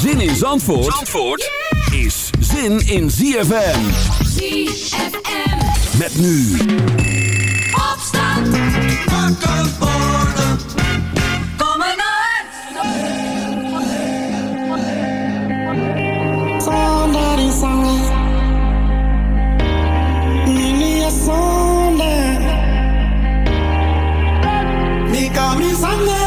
Zin in Zandvoort, Zandvoort is zin in ZFM. ZFM. Met nu. Opstand. Wakker worden. Kom uit. Somebody sang Nini a sonda Nika mi sange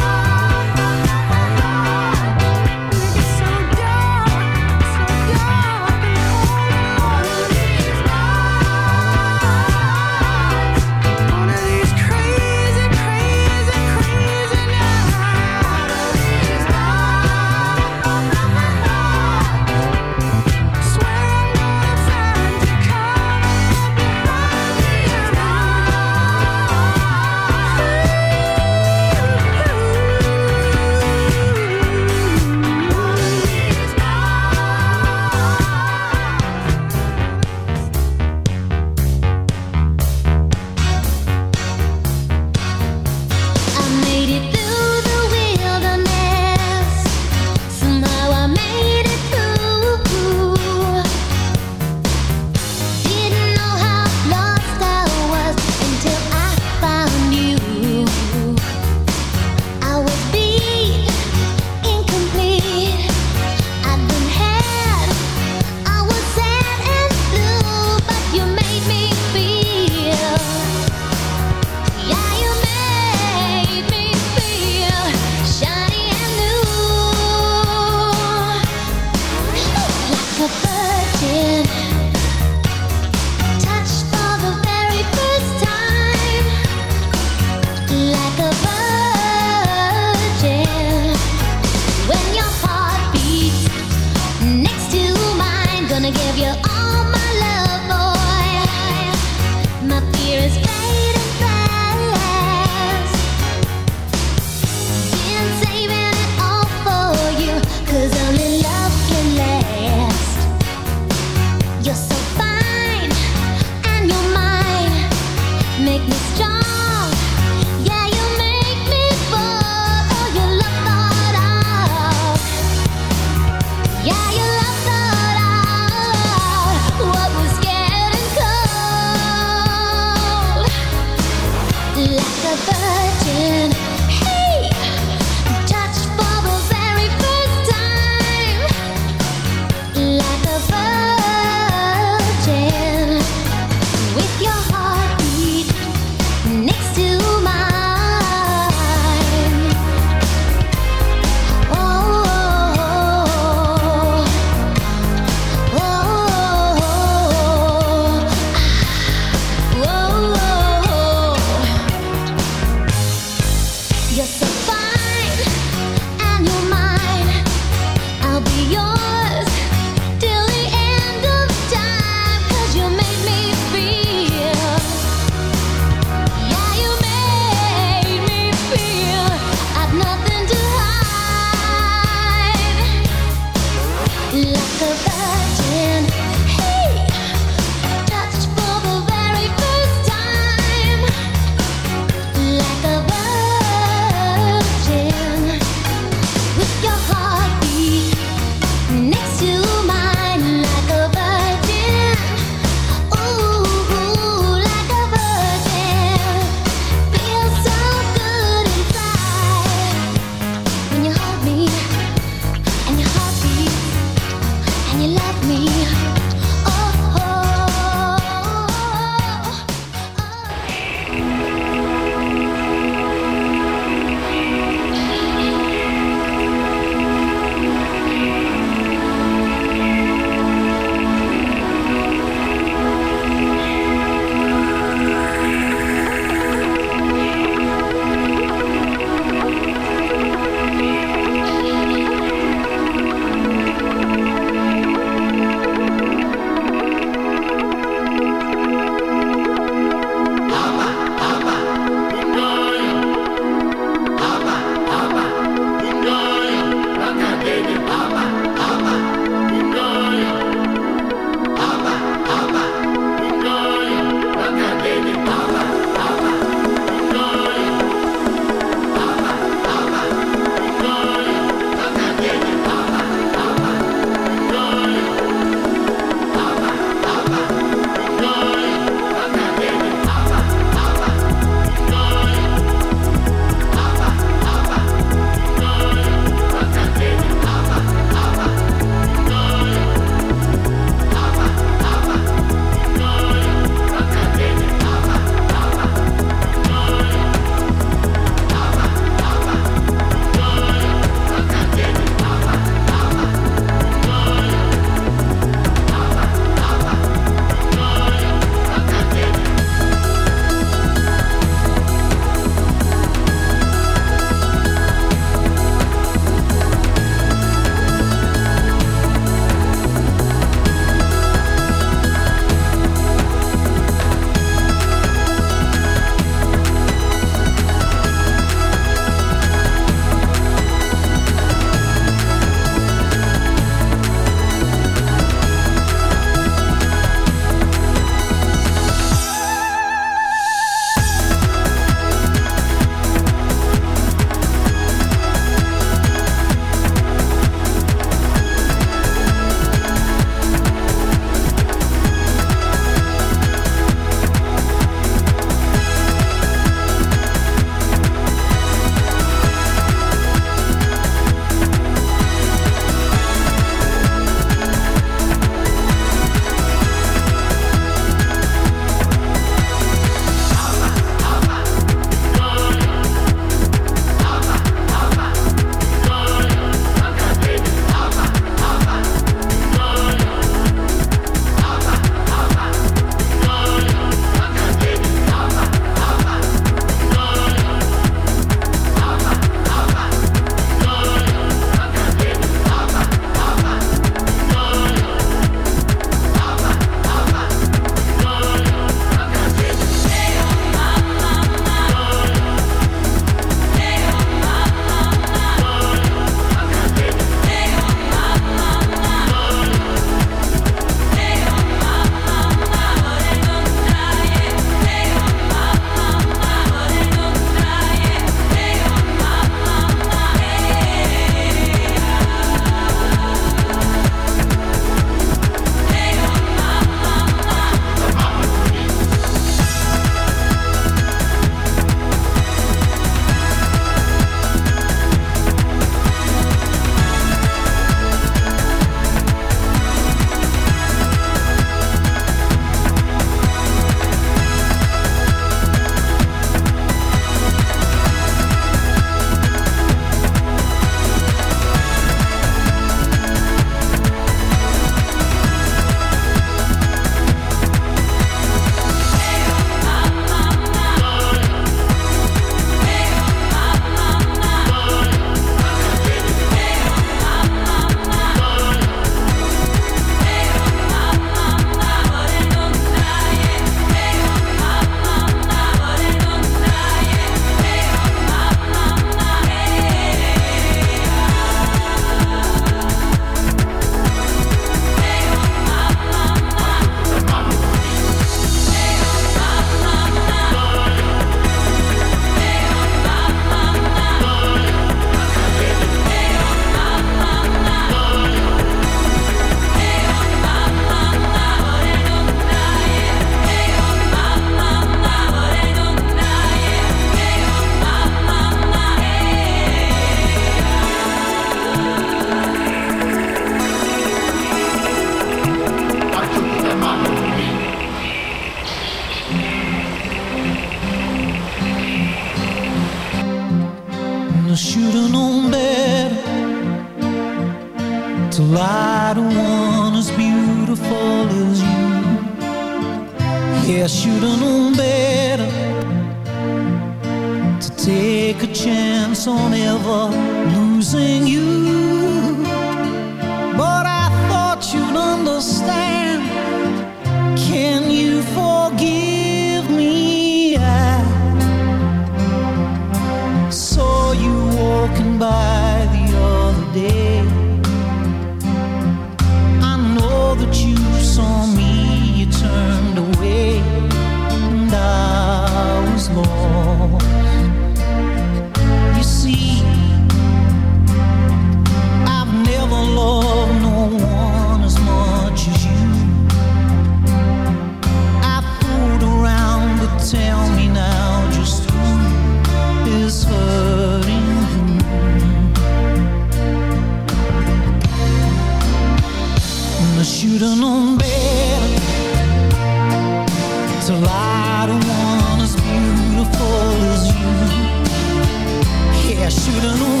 新的路。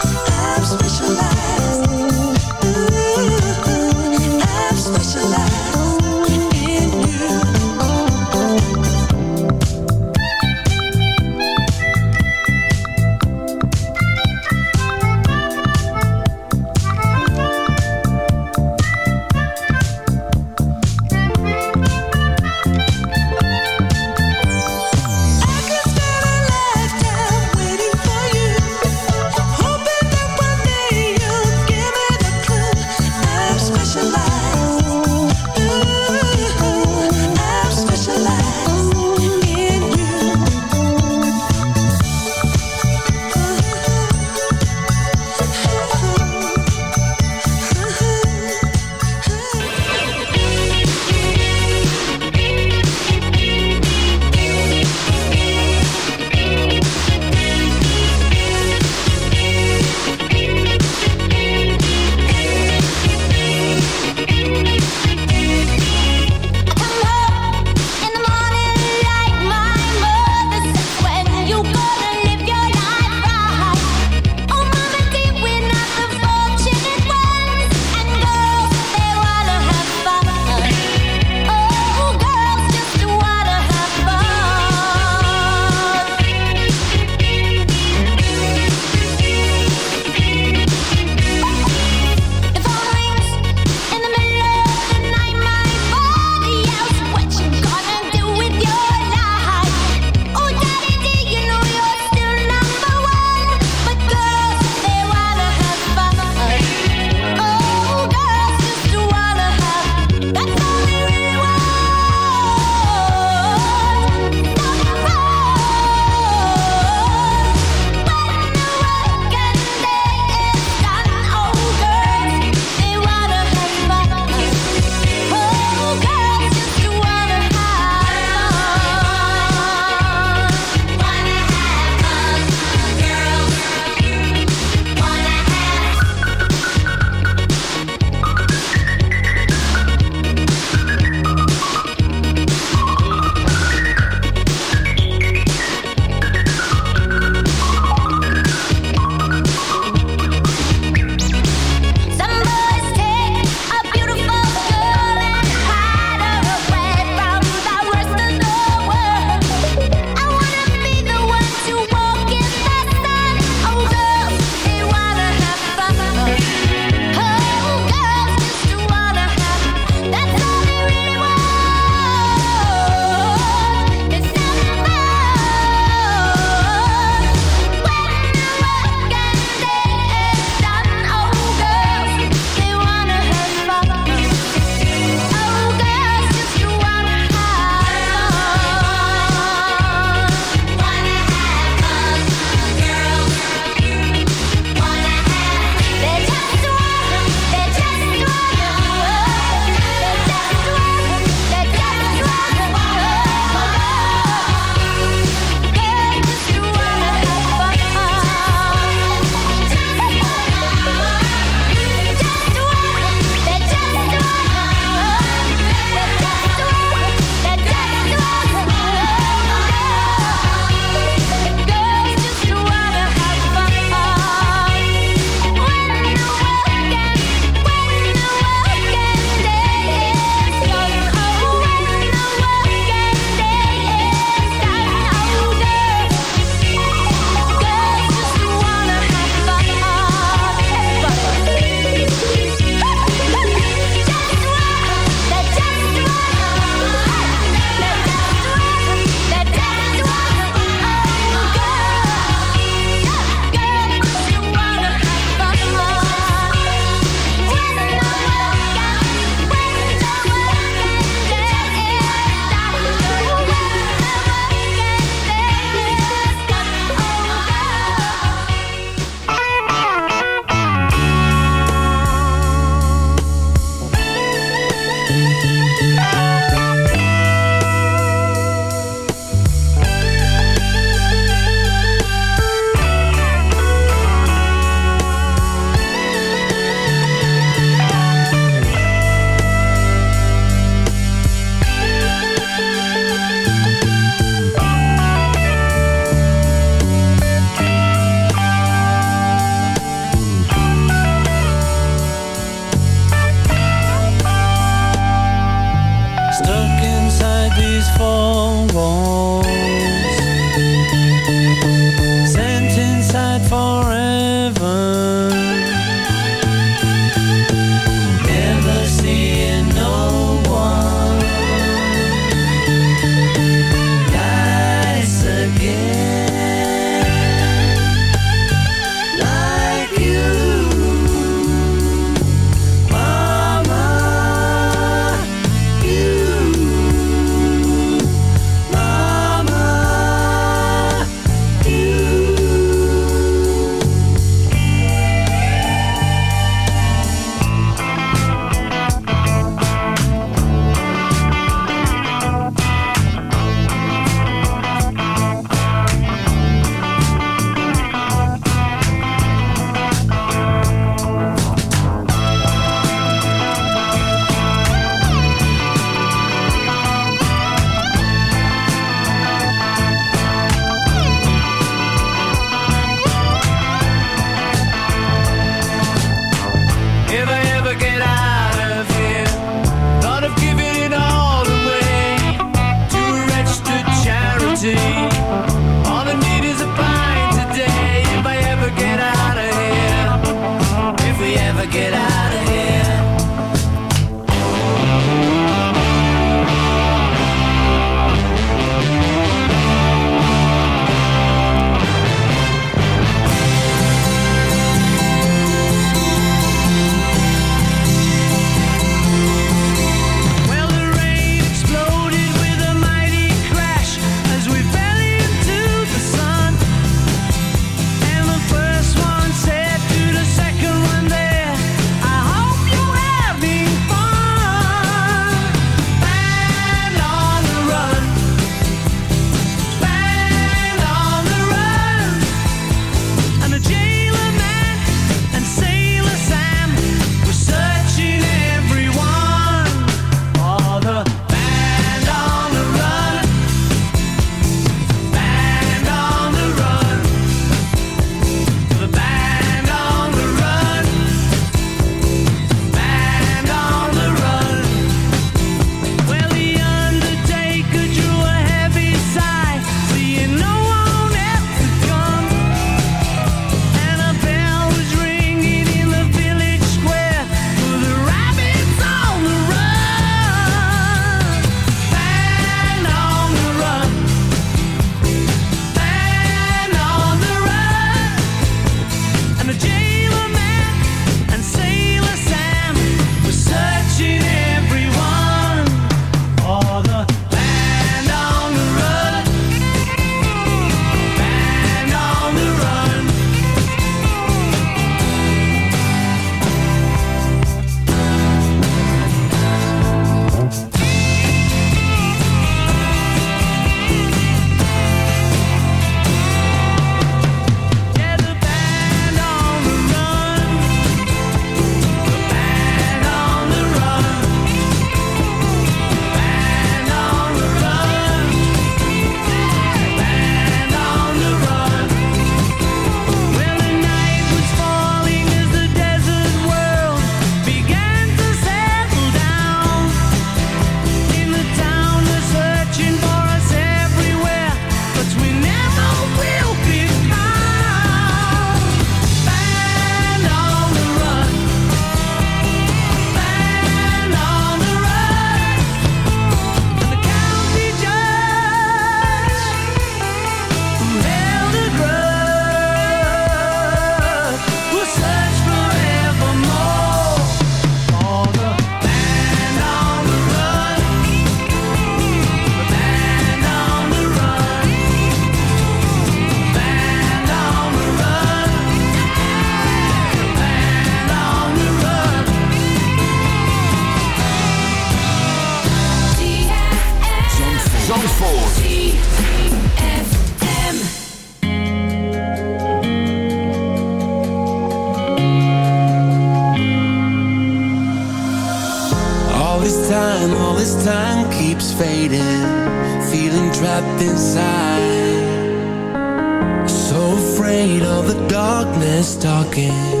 talking.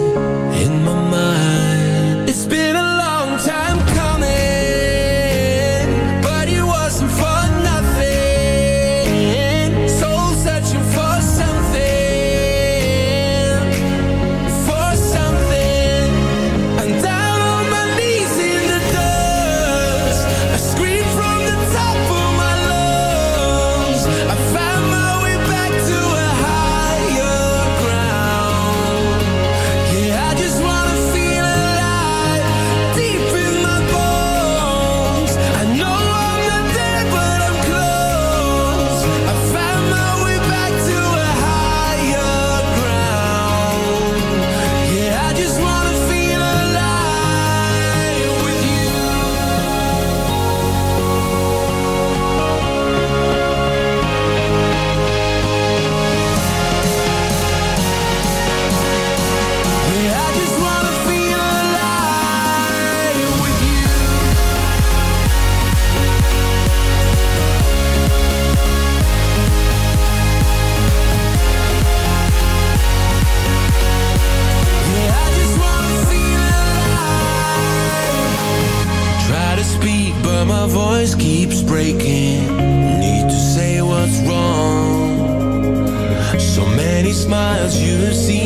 keeps breaking. Need to say what's wrong. So many smiles you've seen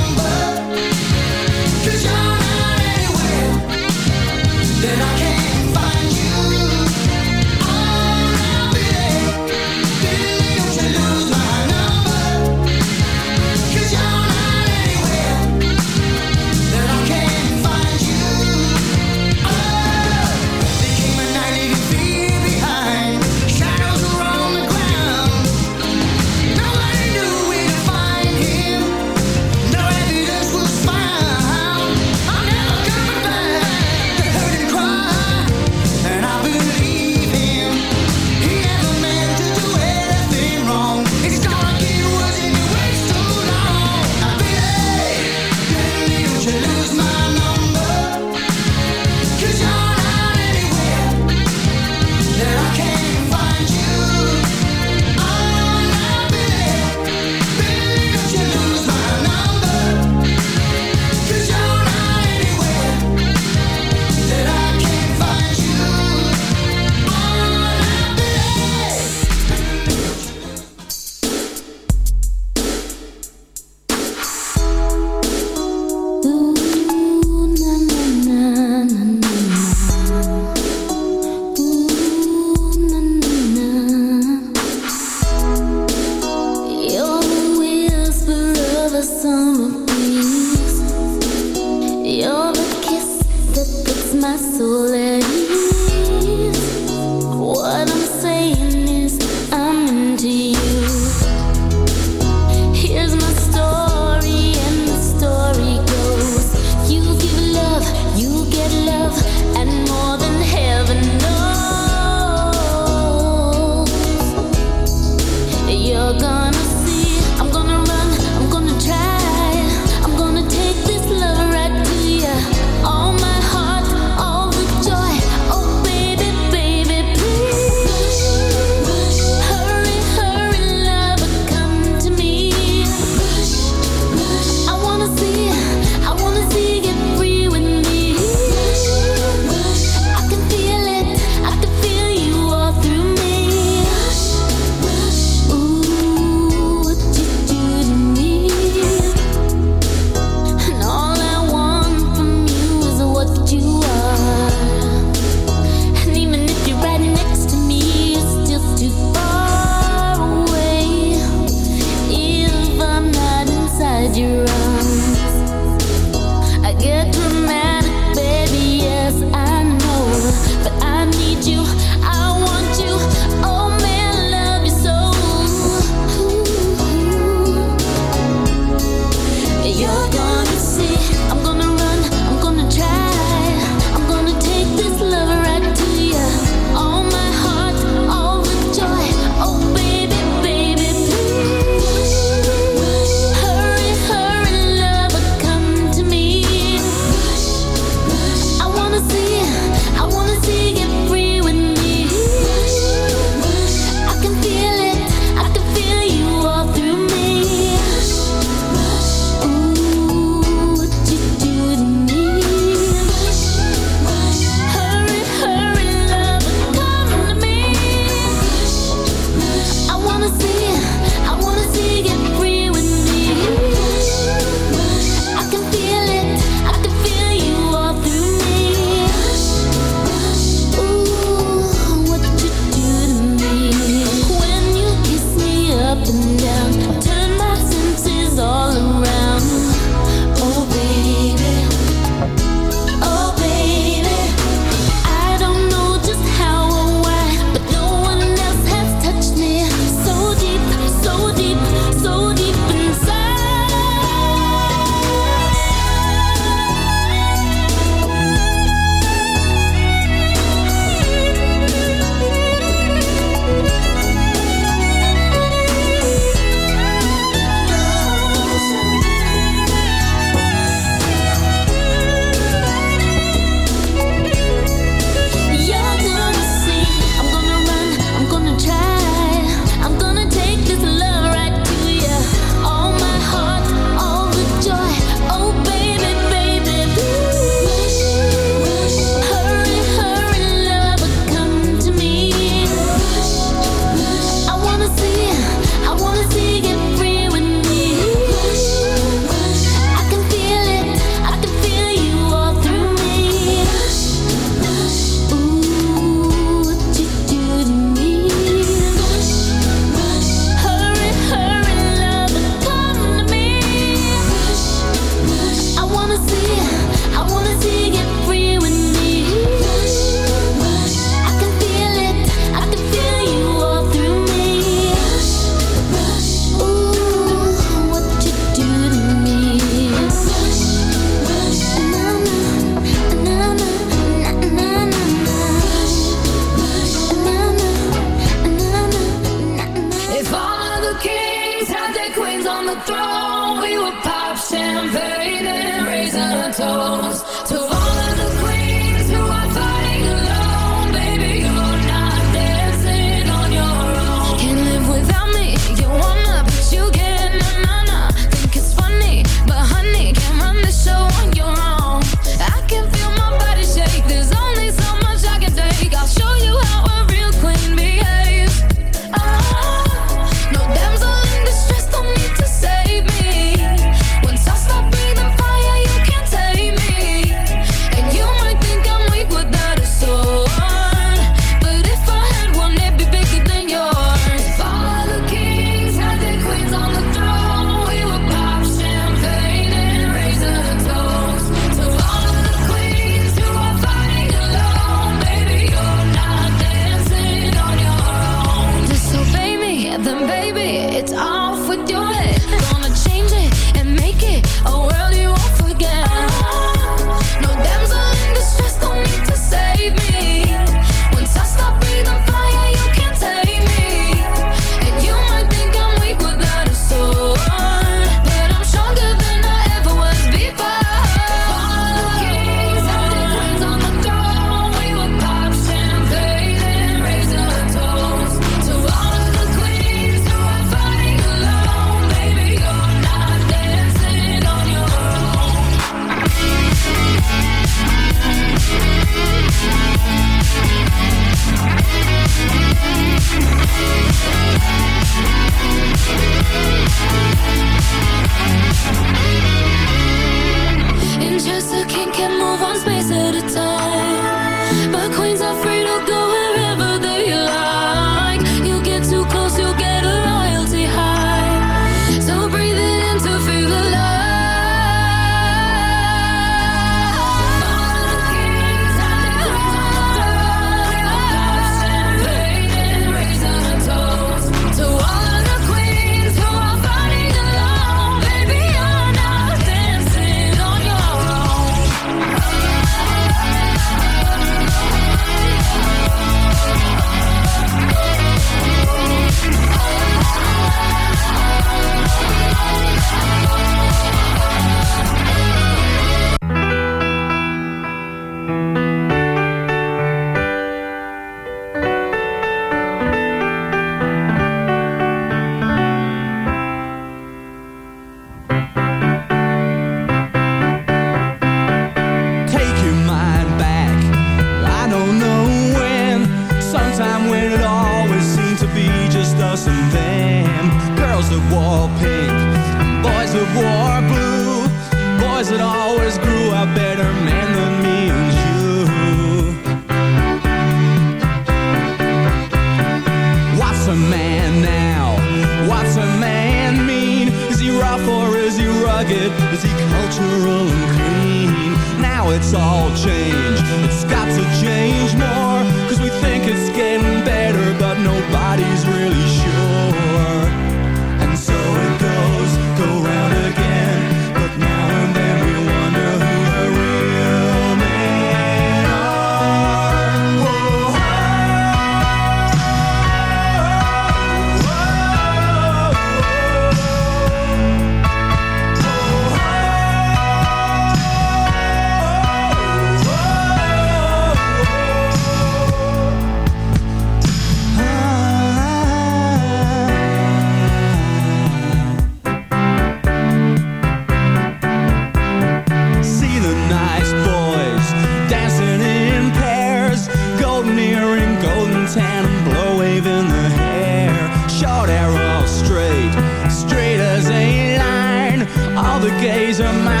days are mine